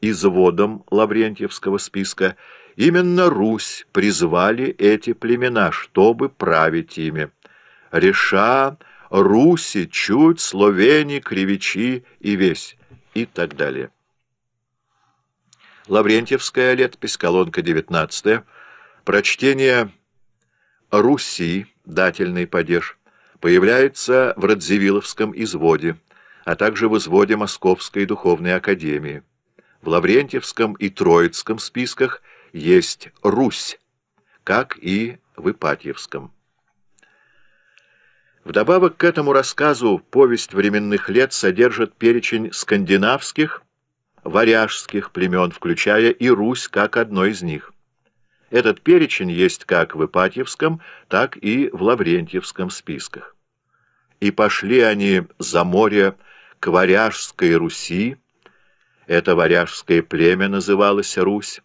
изводом Лаврентьевского списка, именно Русь призвали эти племена, чтобы править ими. Реша, Руси, Чуть, Словени, Кривичи и весь, и так далее. Лаврентьевская летопись, колонка 19 прочтение «Руси», дательный падеж, появляется в Радзивилловском изводе, а также в изводе Московской духовной академии. В Лаврентьевском и Троицком списках есть «Русь», как и в Ипатьевском. Вдобавок к этому рассказу «Повесть временных лет» содержит перечень скандинавских, варяжских племен, включая и Русь как одно из них. Этот перечень есть как в Ипатьевском, так и в Лаврентьевском списках. И пошли они за море к Варяжской Руси, это варяжское племя называлось Русь,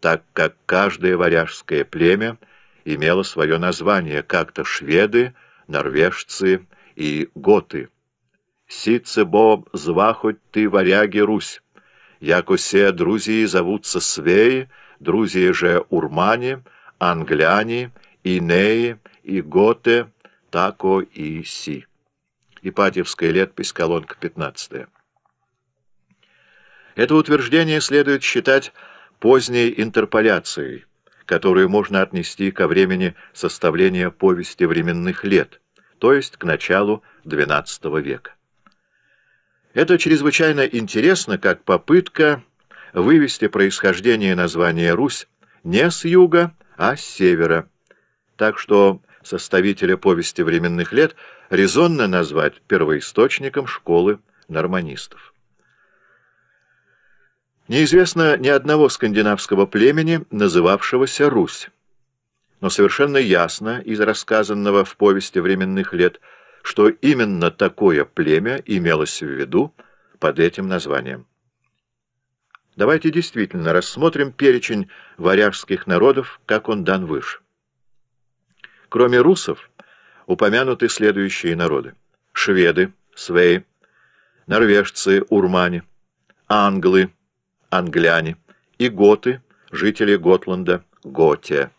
так как каждое варяжское племя имело свое название, как-то шведы, норвежцы и готы. «Сицебо зва хоть ты, варяги, Русь, яко се друзии зовутся Свеи, друзья же Урмане, Англяне, Инеи и Готе, тако и Си». Ипатьевская летопись, колонка 15. Это утверждение следует считать поздней интерполяцией, которую можно отнести ко времени составления повести временных лет, то есть к началу XII века. Это чрезвычайно интересно как попытка вывести происхождение названия Русь не с юга, а с севера, так что составителя повести временных лет резонно назвать первоисточником школы норманистов. Неизвестно ни одного скандинавского племени, называвшегося Русь. Но совершенно ясно из рассказанного в повести временных лет, что именно такое племя имелось в виду под этим названием. Давайте действительно рассмотрим перечень варяжских народов, как он дан выше. Кроме русов, упомянуты следующие народы. Шведы, свеи, норвежцы, урмане, англы, англяне, и готы, жители Готланда, Готия.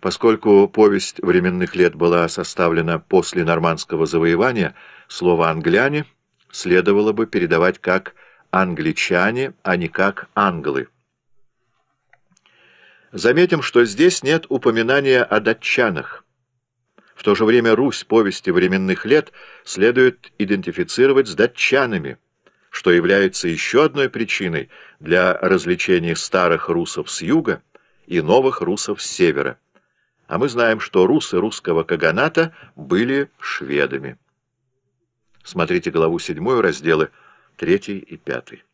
Поскольку повесть временных лет была составлена после нормандского завоевания, слово «англяне» следовало бы передавать как «англичане», а не как «англы». Заметим, что здесь нет упоминания о датчанах. В то же время Русь повести временных лет следует идентифицировать с датчанами – что является еще одной причиной для развлечения старых русов с юга и новых русов с севера. А мы знаем, что русы русского каганата были шведами. Смотрите главу 7, разделы 3 и 5.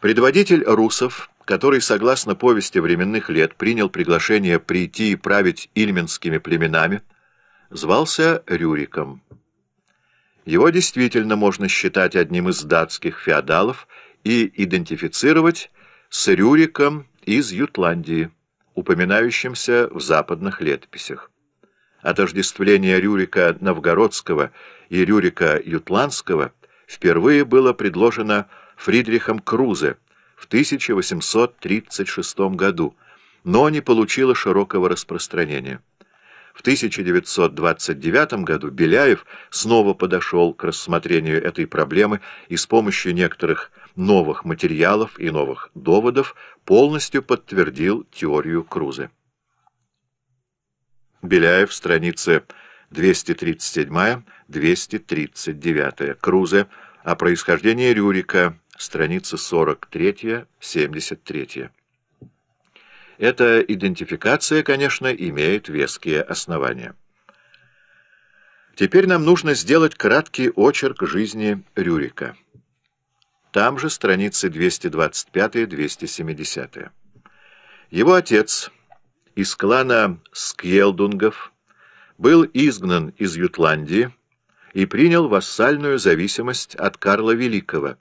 Предводитель русов, который, согласно повести временных лет, принял приглашение прийти и править ильменскими племенами, звался Рюриком. Его действительно можно считать одним из датских феодалов и идентифицировать с Рюриком из Ютландии, упоминающимся в западных летописях. Отождествление Рюрика Новгородского и Рюрика Ютландского впервые было предложено Фридрихом Крузе в 1836 году, но не получило широкого распространения. В 1929 году Беляев снова подошел к рассмотрению этой проблемы и с помощью некоторых новых материалов и новых доводов полностью подтвердил теорию Крузе. Беляев, страницы 237-239. Крузе о происхождении Рюрика, страница 43-73. Эта идентификация, конечно, имеет веские основания. Теперь нам нужно сделать краткий очерк жизни Рюрика. Там же страницы 225-270. Его отец из клана Скьелдунгов был изгнан из Ютландии и принял вассальную зависимость от Карла Великого,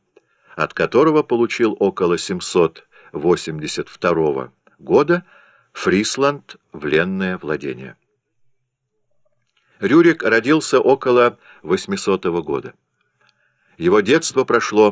от которого получил около 782 года года Фрисланд в ленное владение. Рюрик родился около 800 года. Его детство прошло